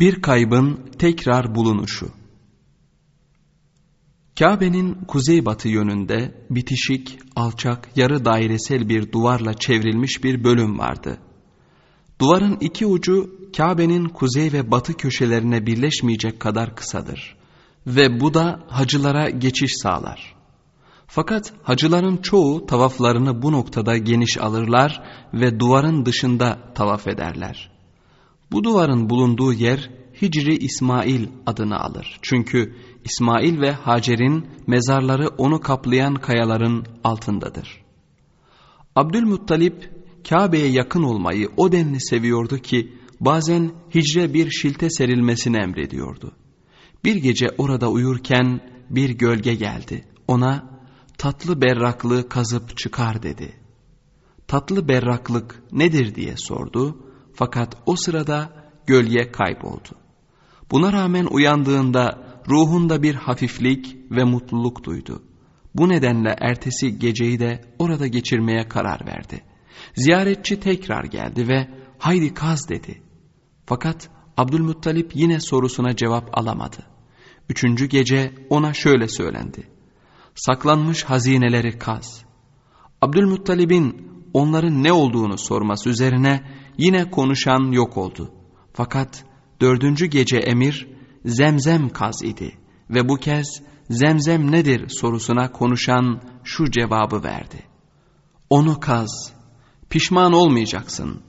Bir kaybın tekrar bulunuşu. Kabe'nin kuzeybatı yönünde bitişik, alçak, yarı dairesel bir duvarla çevrilmiş bir bölüm vardı. Duvarın iki ucu Kabe'nin kuzey ve batı köşelerine birleşmeyecek kadar kısadır. Ve bu da hacılara geçiş sağlar. Fakat hacıların çoğu tavaflarını bu noktada geniş alırlar ve duvarın dışında tavaf ederler.'' Bu duvarın bulunduğu yer Hicri İsmail adını alır. Çünkü İsmail ve Hacer'in mezarları onu kaplayan kayaların altındadır. Abdülmuttalip Kabe'ye yakın olmayı o denli seviyordu ki bazen hicre bir şilte serilmesini emrediyordu. Bir gece orada uyurken bir gölge geldi. Ona tatlı berraklığı kazıp çıkar dedi. Tatlı berraklık nedir diye sordu fakat o sırada gölge kayboldu. Buna rağmen uyandığında ruhunda bir hafiflik ve mutluluk duydu. Bu nedenle ertesi geceyi de orada geçirmeye karar verdi. Ziyaretçi tekrar geldi ve haydi kaz dedi. Fakat Abdülmuttalip yine sorusuna cevap alamadı. Üçüncü gece ona şöyle söylendi. Saklanmış hazineleri kaz. Abdülmuttalib'in onların ne olduğunu sorması üzerine Yine konuşan yok oldu. Fakat dördüncü gece emir zemzem kaz idi ve bu kez zemzem nedir sorusuna konuşan şu cevabı verdi. Onu kaz, pişman olmayacaksın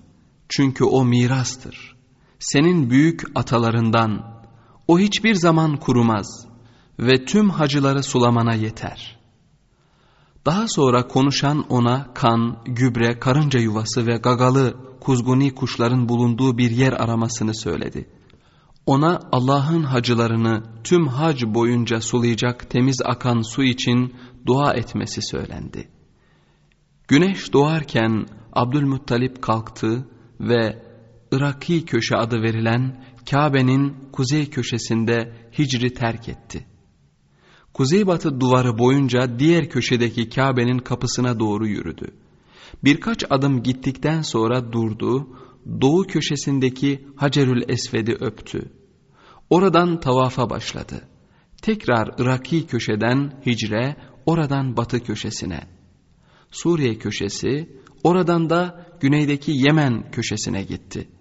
çünkü o mirastır. Senin büyük atalarından o hiçbir zaman kurumaz ve tüm hacıları sulamana yeter.'' Daha sonra konuşan ona kan, gübre, karınca yuvası ve gagalı kuzguni kuşların bulunduğu bir yer aramasını söyledi. Ona Allah'ın hacılarını tüm hac boyunca sulayacak temiz akan su için dua etmesi söylendi. Güneş doğarken Abdülmuttalip kalktı ve Iraki köşe adı verilen Kabe'nin kuzey köşesinde hicri terk etti.'' Kuzeybatı duvarı boyunca diğer köşedeki Kabe'nin kapısına doğru yürüdü. Birkaç adım gittikten sonra durdu, doğu köşesindeki Hacerül Esved'i öptü. Oradan tavafa başladı. Tekrar Iraki köşeden hicre, oradan batı köşesine. Suriye köşesi, oradan da güneydeki Yemen köşesine gitti.''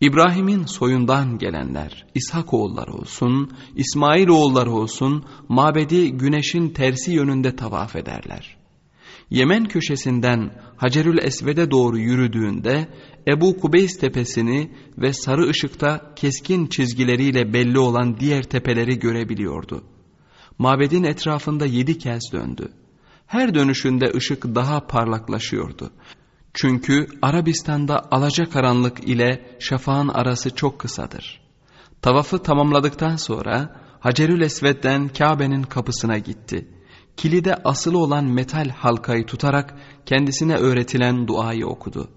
İbrahim'in soyundan gelenler, İshak oğulları olsun, İsmail oğulları olsun, mabedi güneşin tersi yönünde tavaf ederler. Yemen köşesinden Hacerül Esved'e doğru yürüdüğünde Ebu Kubeys tepesini ve sarı ışıkta keskin çizgileriyle belli olan diğer tepeleri görebiliyordu. Mabedin etrafında yedi kez döndü. Her dönüşünde ışık daha parlaklaşıyordu. Çünkü Arabistan'da alacakaranlık ile şafağın arası çok kısadır. Tavafı tamamladıktan sonra Hacerül Esved'den Kabe'nin kapısına gitti. Kilide asılı olan metal halkayı tutarak kendisine öğretilen duayı okudu.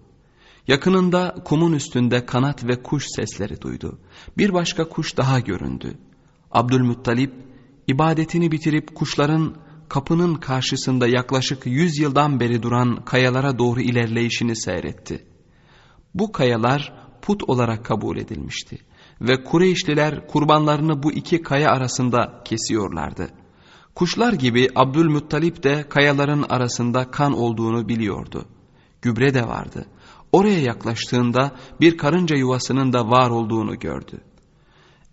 Yakınında kumun üstünde kanat ve kuş sesleri duydu. Bir başka kuş daha göründü. Abdülmuttalip ibadetini bitirip kuşların kapının karşısında yaklaşık yüz yıldan beri duran kayalara doğru ilerleyişini seyretti. Bu kayalar put olarak kabul edilmişti ve Kureyşliler kurbanlarını bu iki kaya arasında kesiyorlardı. Kuşlar gibi Abdülmuttalip de kayaların arasında kan olduğunu biliyordu. Gübre de vardı. Oraya yaklaştığında bir karınca yuvasının da var olduğunu gördü.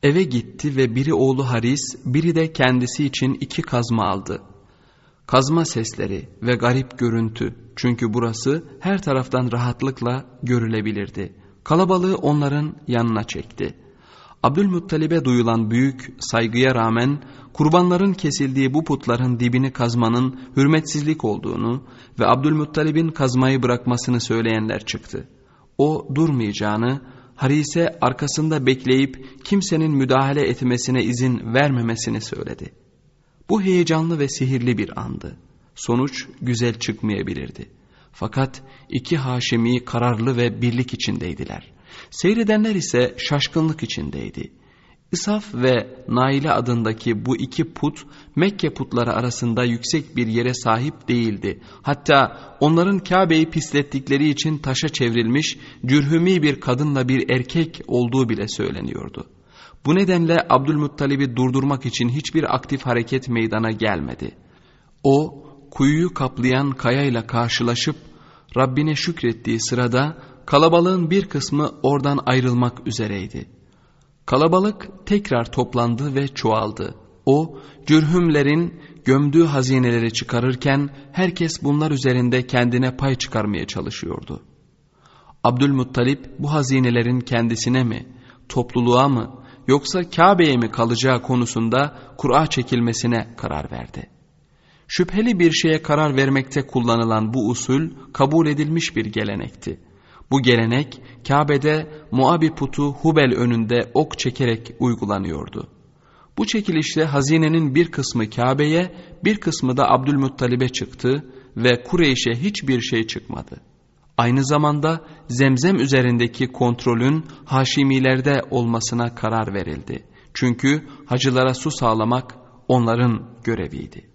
Eve gitti ve biri oğlu Haris, biri de kendisi için iki kazma aldı kazma sesleri ve garip görüntü çünkü burası her taraftan rahatlıkla görülebilirdi. Kalabalığı onların yanına çekti. Abdülmuttalib'e duyulan büyük saygıya rağmen kurbanların kesildiği bu putların dibini kazmanın hürmetsizlik olduğunu ve Abdülmuttalib'in kazmayı bırakmasını söyleyenler çıktı. O durmayacağını, Harise arkasında bekleyip kimsenin müdahale etmesine izin vermemesini söyledi. Bu heyecanlı ve sihirli bir andı. Sonuç güzel çıkmayabilirdi. Fakat iki Haşimi kararlı ve birlik içindeydiler. Seyredenler ise şaşkınlık içindeydi. Isaf ve Naile adındaki bu iki put Mekke putları arasında yüksek bir yere sahip değildi. Hatta onların Kabe'yi pislettikleri için taşa çevrilmiş cürhümi bir kadınla bir erkek olduğu bile söyleniyordu. Bu nedenle Abdülmuttalib'i durdurmak için hiçbir aktif hareket meydana gelmedi. O kuyuyu kaplayan kayayla karşılaşıp Rabbine şükrettiği sırada kalabalığın bir kısmı oradan ayrılmak üzereydi. Kalabalık tekrar toplandı ve çoğaldı. O cürhümlerin gömdüğü hazineleri çıkarırken herkes bunlar üzerinde kendine pay çıkarmaya çalışıyordu. Abdülmuttalip bu hazinelerin kendisine mi, topluluğa mı yoksa Kabe'ye mi kalacağı konusunda Kur'a çekilmesine karar verdi. Şüpheli bir şeye karar vermekte kullanılan bu usul kabul edilmiş bir gelenekti. Bu gelenek Kabe'de Muabi putu Hubel önünde ok çekerek uygulanıyordu. Bu çekilişte hazinenin bir kısmı Kabe'ye bir kısmı da Abdülmuttalib'e çıktı ve Kureyş'e hiçbir şey çıkmadı. Aynı zamanda zemzem üzerindeki kontrolün Haşimilerde olmasına karar verildi. Çünkü hacılara su sağlamak onların göreviydi.